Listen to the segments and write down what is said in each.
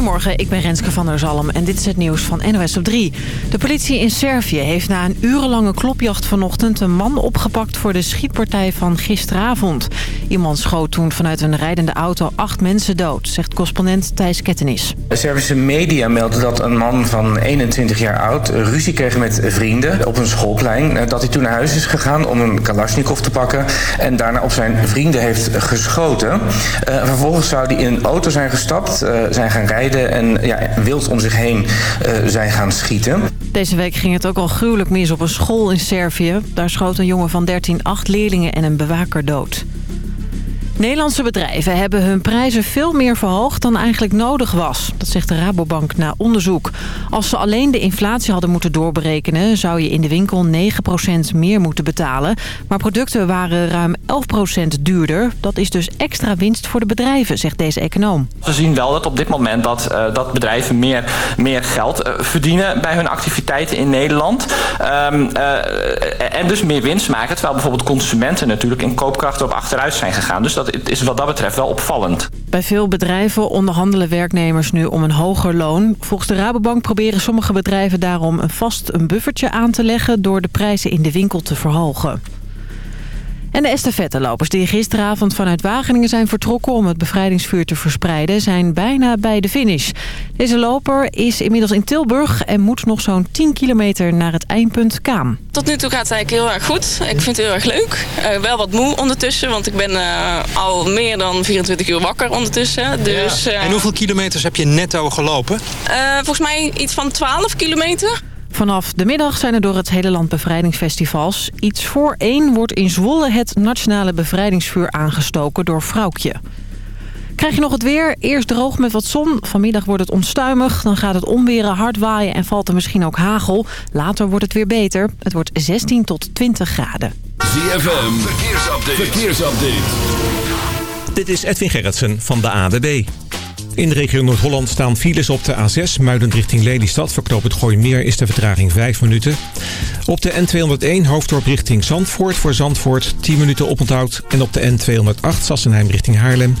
Goedemorgen, ik ben Renske van der Zalm en dit is het nieuws van NOS op 3. De politie in Servië heeft na een urenlange klopjacht vanochtend... een man opgepakt voor de schietpartij van gisteravond. Iemand schoot toen vanuit een rijdende auto acht mensen dood... zegt correspondent Thijs Kettenis. De Servische media melden dat een man van 21 jaar oud... ruzie kreeg met vrienden op een schoolplein. Dat hij toen naar huis is gegaan om een kalasjnikov te pakken... en daarna op zijn vrienden heeft geschoten. Uh, vervolgens zou hij in een auto zijn gestapt, uh, zijn gaan rijden en ja, wild om zich heen uh, zijn gaan schieten. Deze week ging het ook al gruwelijk mis op een school in Servië. Daar schoot een jongen van 13 acht leerlingen en een bewaker dood. Nederlandse bedrijven hebben hun prijzen veel meer verhoogd dan eigenlijk nodig was. Dat zegt de Rabobank na onderzoek. Als ze alleen de inflatie hadden moeten doorberekenen... zou je in de winkel 9% meer moeten betalen. Maar producten waren ruim 11% duurder. Dat is dus extra winst voor de bedrijven, zegt deze econoom. We zien wel dat op dit moment dat, uh, dat bedrijven meer, meer geld uh, verdienen... bij hun activiteiten in Nederland. Um, uh, en dus meer winst maken. Terwijl bijvoorbeeld consumenten natuurlijk in koopkracht op achteruit zijn gegaan. Dus dat het is wat dat betreft wel opvallend. Bij veel bedrijven onderhandelen werknemers nu om een hoger loon. Volgens de Rabobank proberen sommige bedrijven daarom een vast een buffertje aan te leggen... door de prijzen in de winkel te verhogen. En de estafettelopers die gisteravond vanuit Wageningen zijn vertrokken om het bevrijdingsvuur te verspreiden zijn bijna bij de finish. Deze loper is inmiddels in Tilburg en moet nog zo'n 10 kilometer naar het eindpunt Kaam. Tot nu toe gaat het eigenlijk heel erg goed. Ik vind het heel erg leuk. Uh, wel wat moe ondertussen, want ik ben uh, al meer dan 24 uur wakker ondertussen. Dus, ja. En hoeveel kilometers heb je netto gelopen? Uh, volgens mij iets van 12 kilometer. Vanaf de middag zijn er door het hele land bevrijdingsfestivals. Iets voor één wordt in Zwolle het nationale bevrijdingsvuur aangestoken door Vrouwtje. Krijg je nog het weer? Eerst droog met wat zon. Vanmiddag wordt het onstuimig. Dan gaat het onweren hard waaien en valt er misschien ook hagel. Later wordt het weer beter. Het wordt 16 tot 20 graden. ZFM, verkeersupdate. verkeersupdate. Dit is Edwin Gerritsen van de ADB. In de regio Noord-Holland staan files op de A6, Muiden richting Lelystad. Voor het Gooimeer is de vertraging 5 minuten. Op de N201 Hoofddorp richting Zandvoort. Voor Zandvoort 10 minuten oponthoud. En op de N208 Sassenheim richting Haarlem.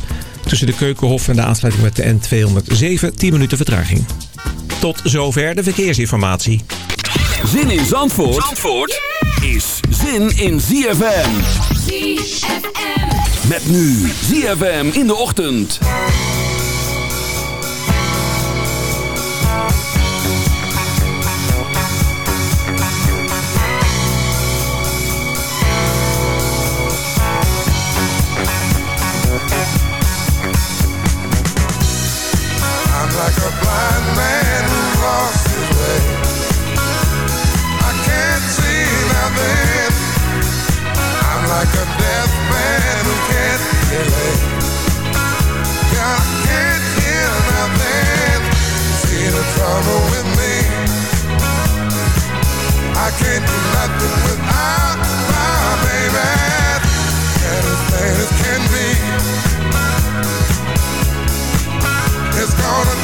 Tussen de Keukenhof en de aansluiting met de N207 10 minuten vertraging. Tot zover de verkeersinformatie. Zin in Zandvoort, Zandvoort is zin in ZFM. ZFM. Met nu ZFM in de ochtend. Can't do nothing without my baby. And as plain as can be. It's gonna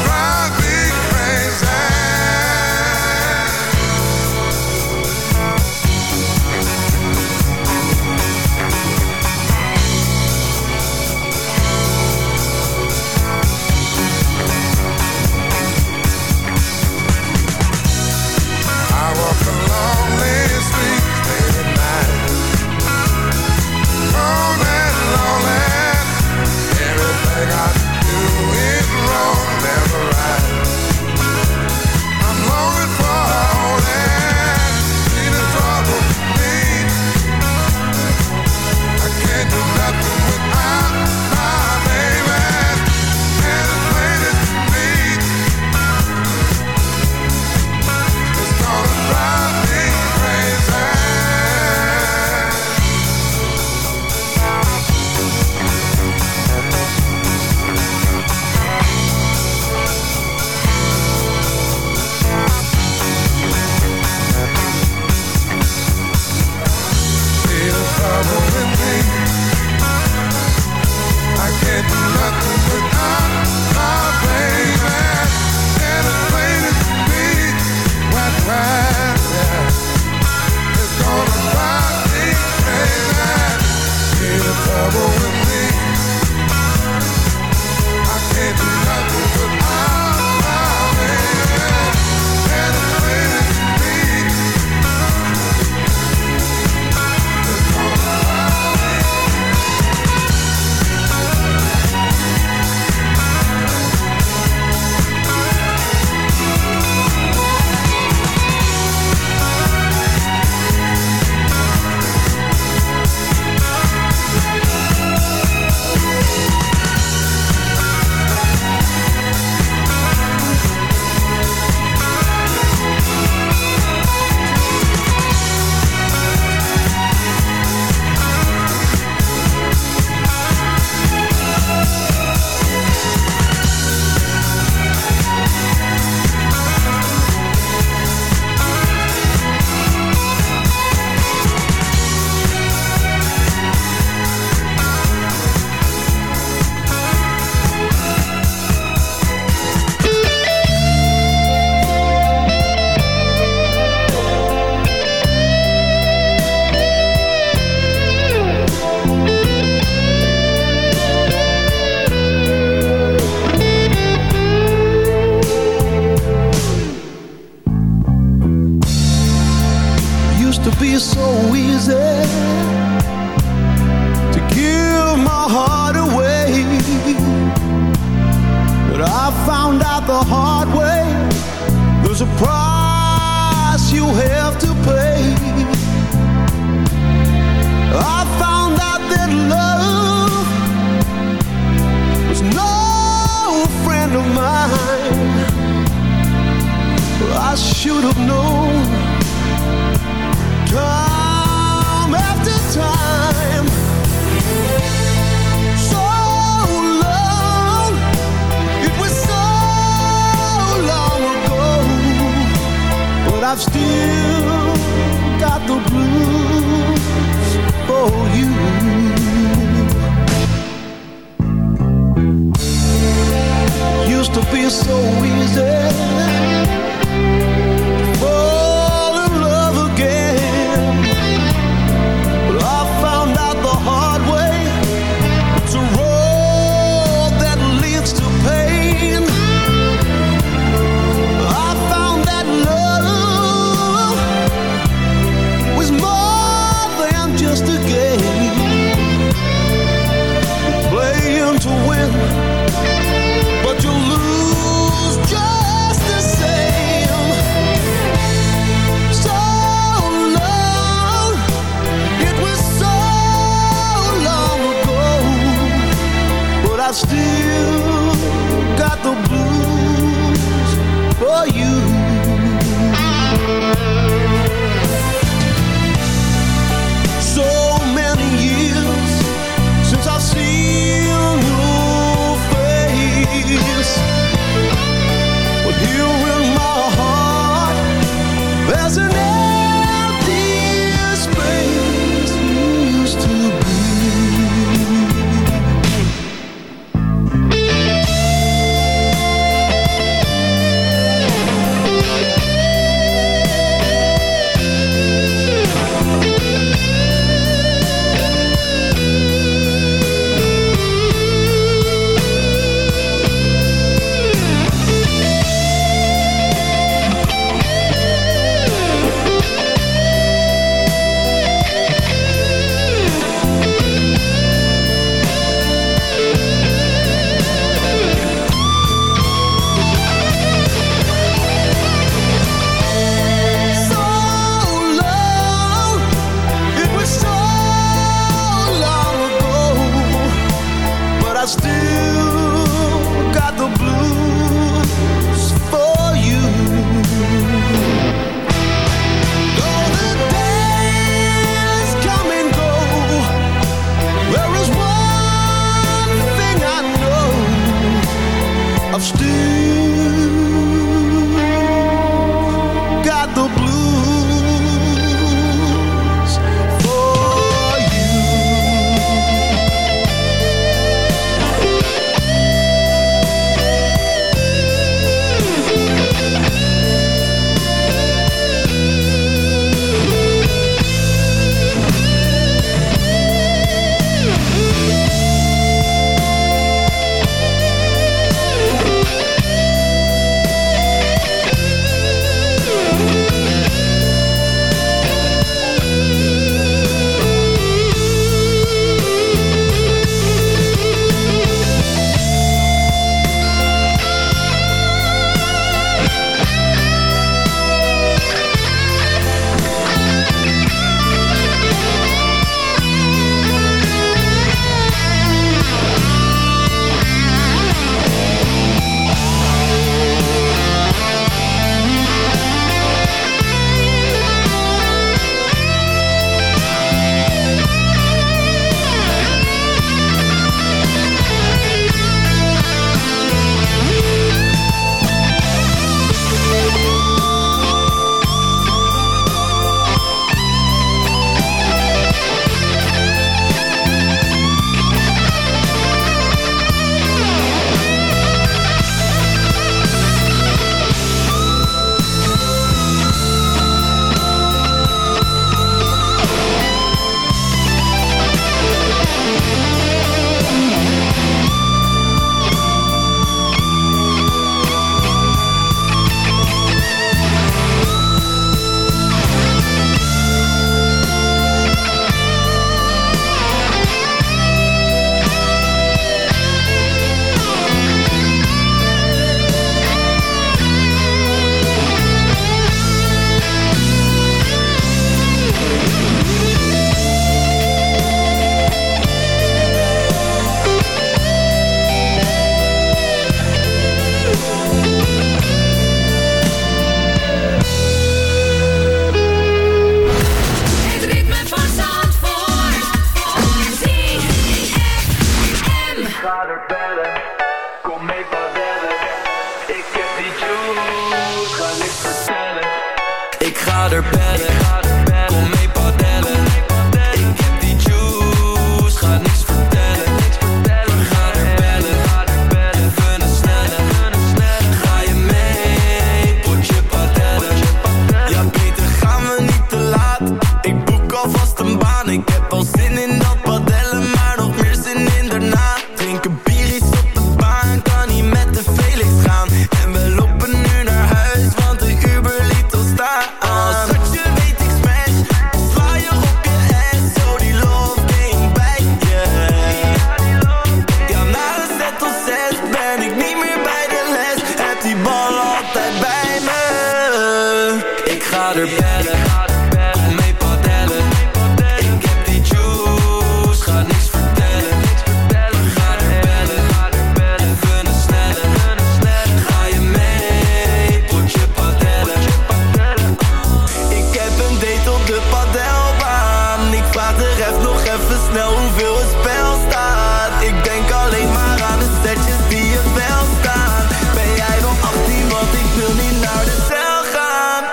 vraag de ref nog even snel hoeveel het spel staat. Ik denk alleen maar aan de setjes die het wel staan. Ben jij nog 18, want ik wil niet naar de cel gaan.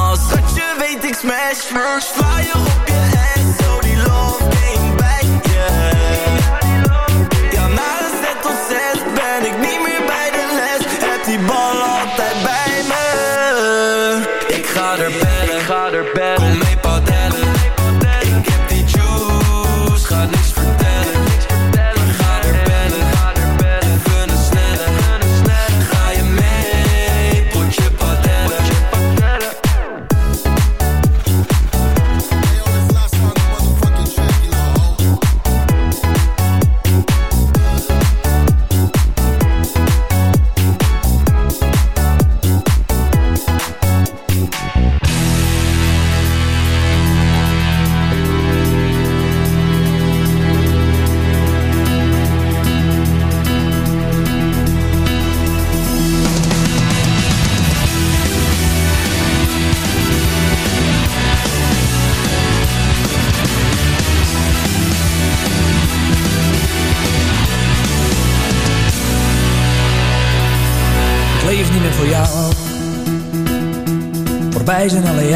Als oh, dat weet ik smash, smash, je op je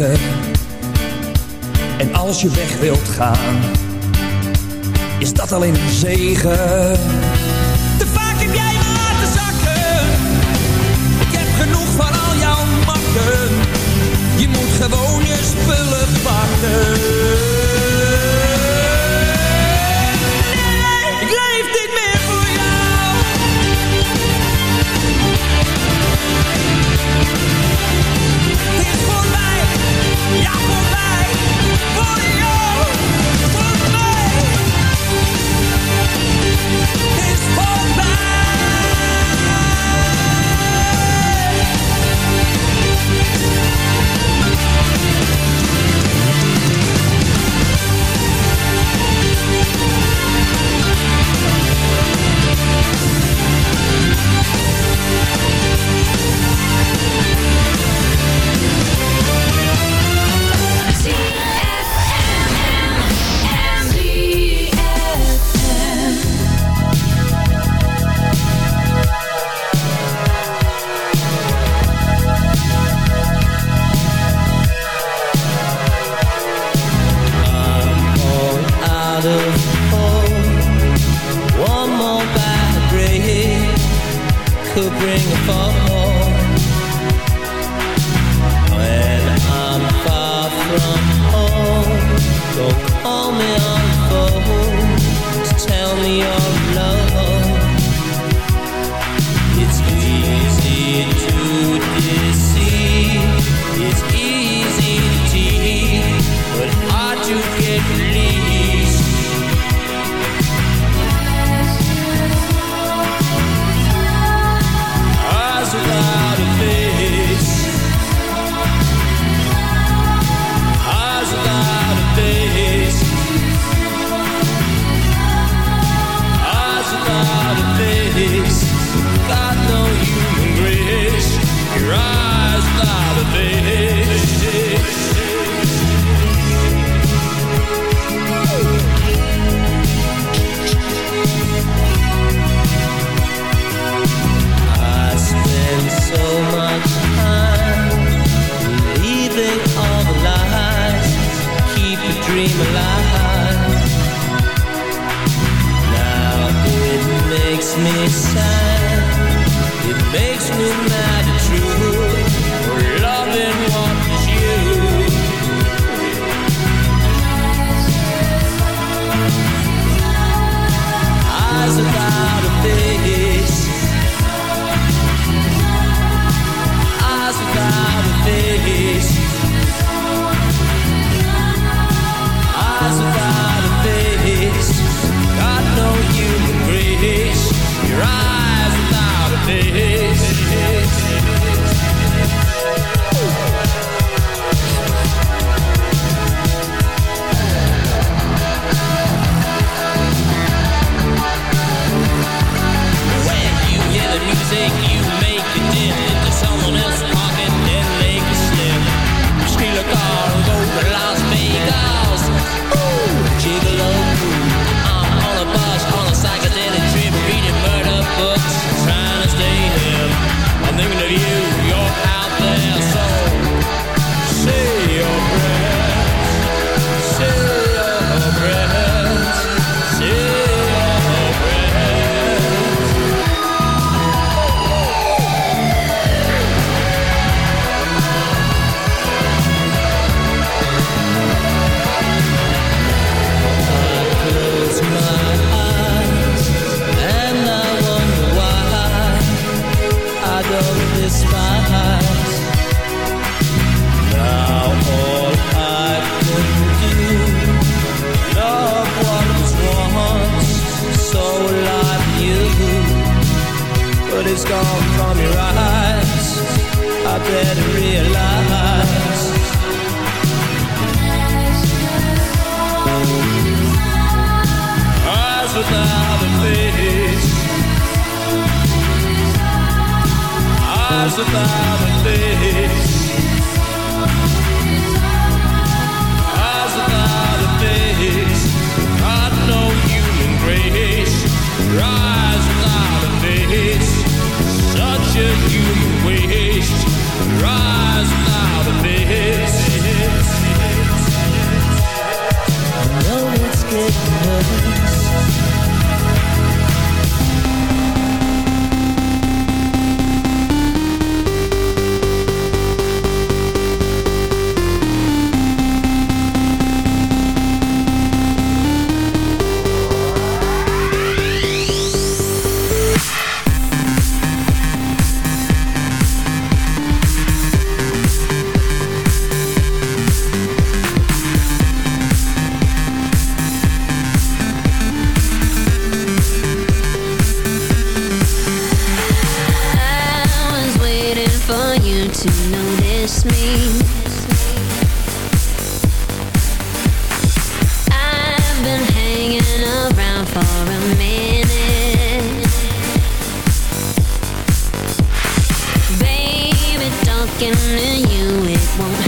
eigen rise. I spend so much time believing all the lies, keep the dream alive. Now it makes me sad looking at you, it won't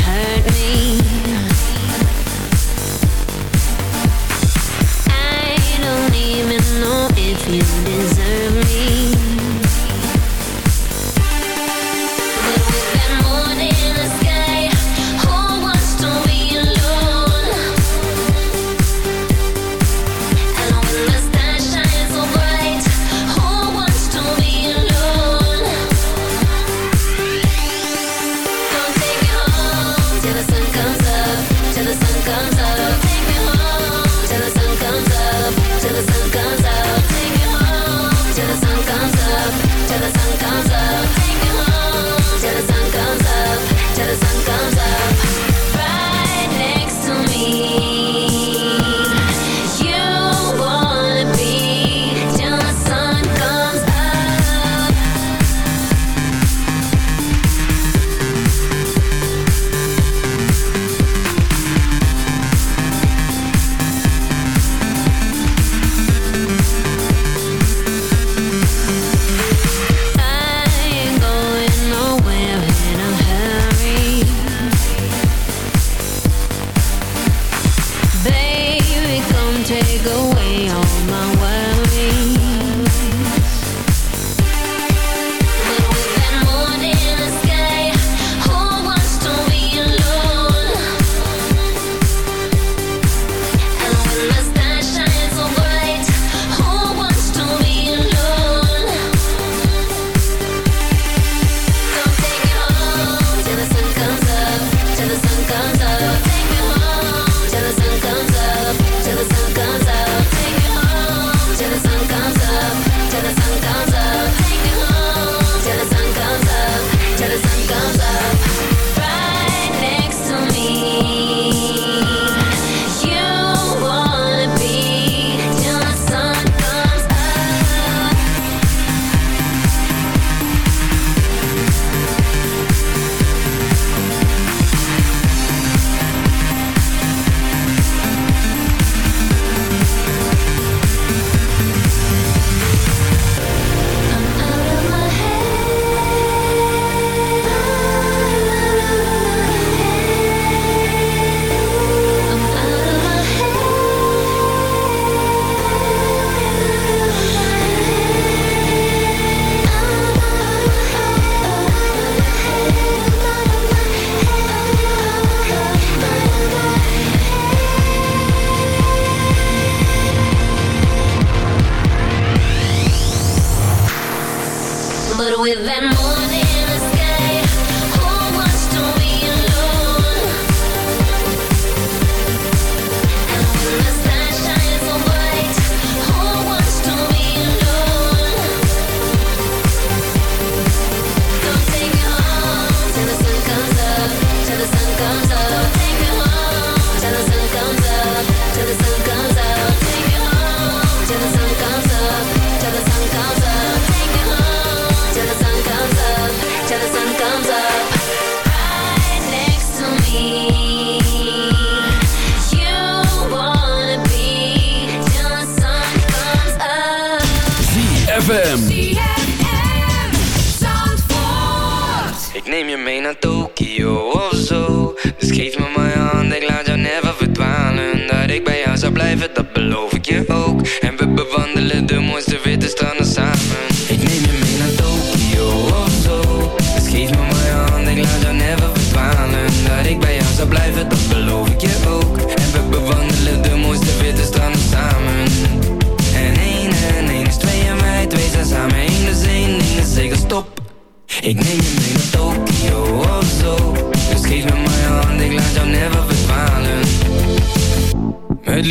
neem je mee naar Tokio of zo. Dus geef me mijn hand, ik laat jou never verdwalen. Dat ik bij jou zou blijven, dat beloof ik je ook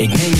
Ik neem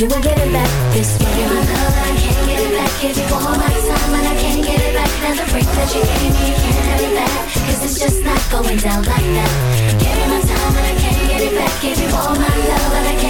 You ain't getting back this way. Give my love, I can't get it back. Give you all my time, and I can't get it back. Now the break that you gave me, you can't have it back. Cause it's just not going down like that. Give me my time, and I can't get it back. Give you all my love, and I can't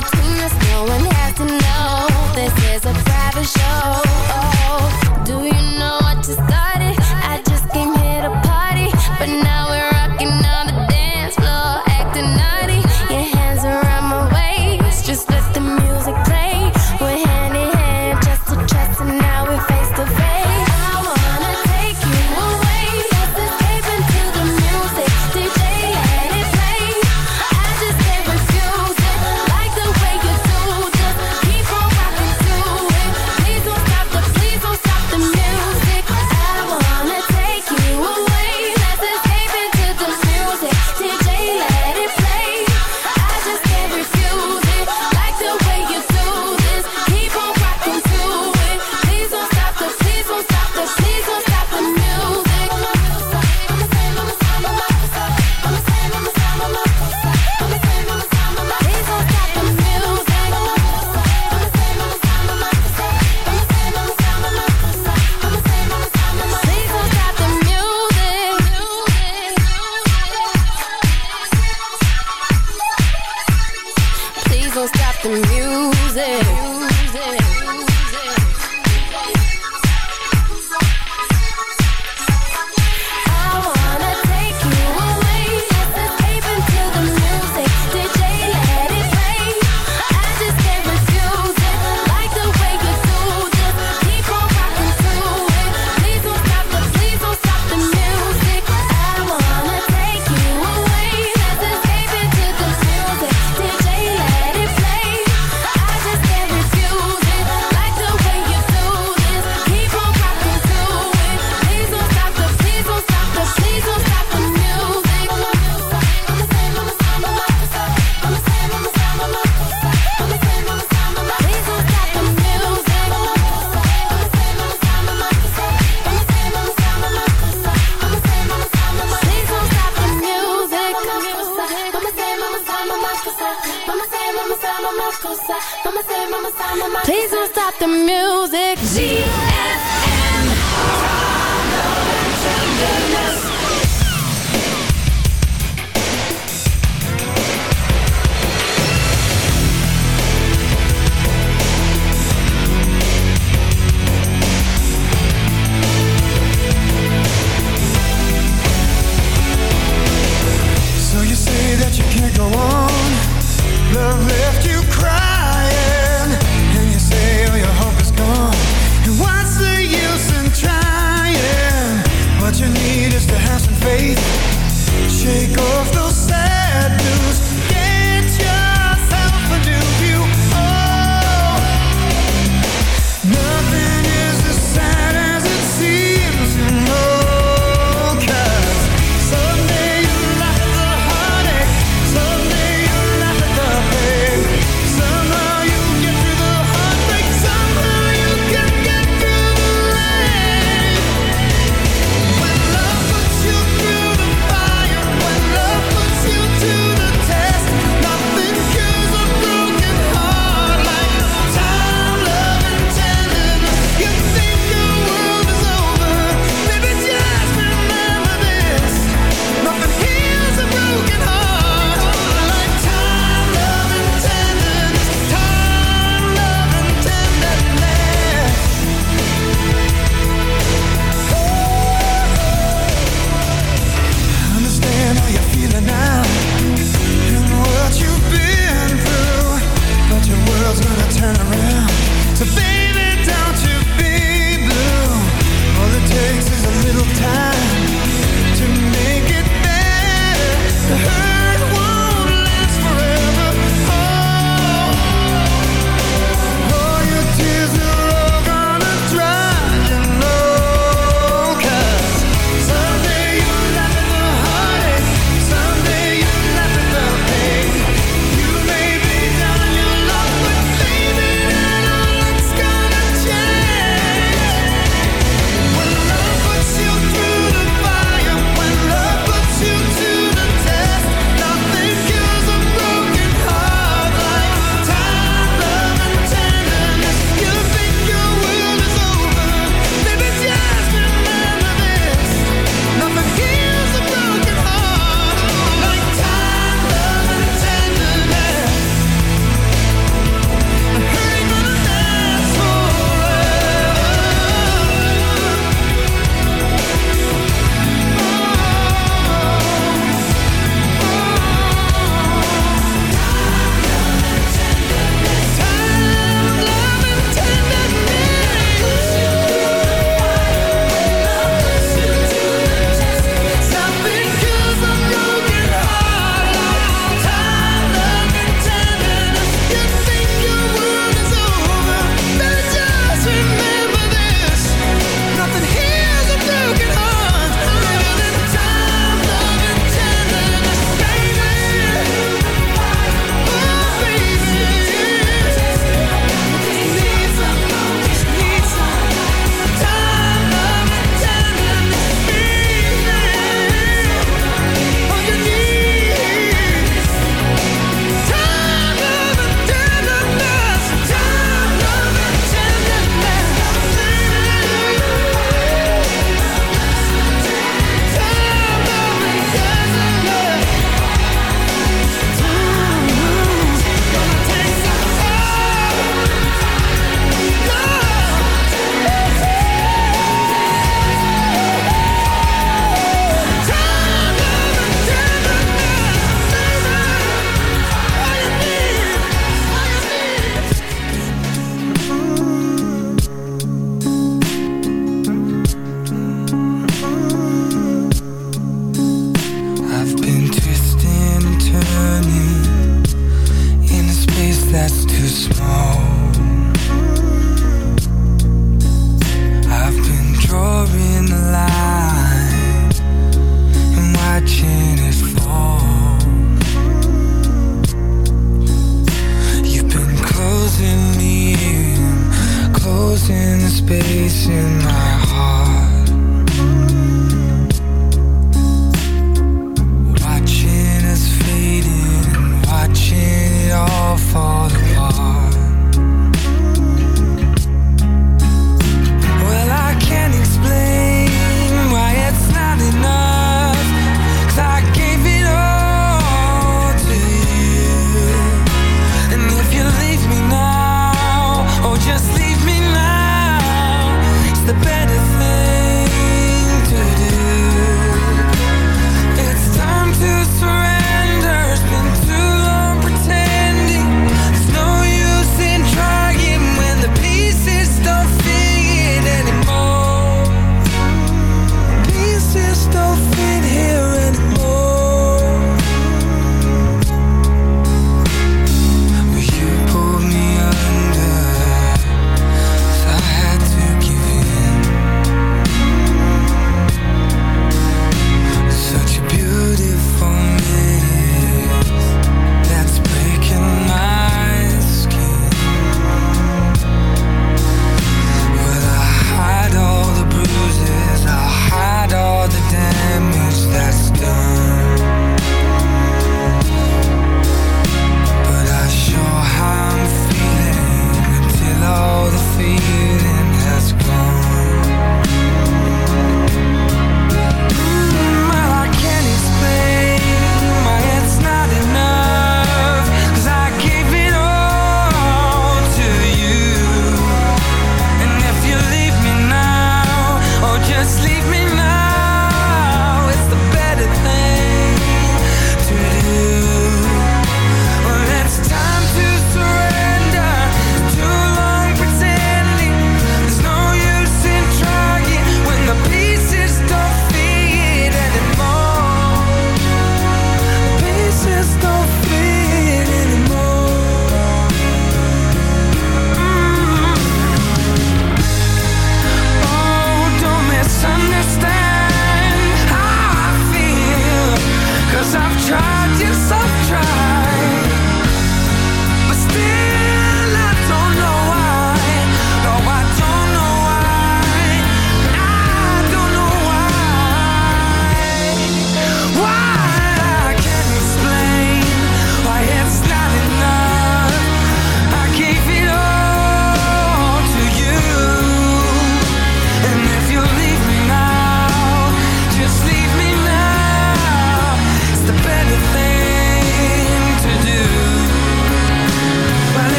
between us, no one has to know. This is a private show.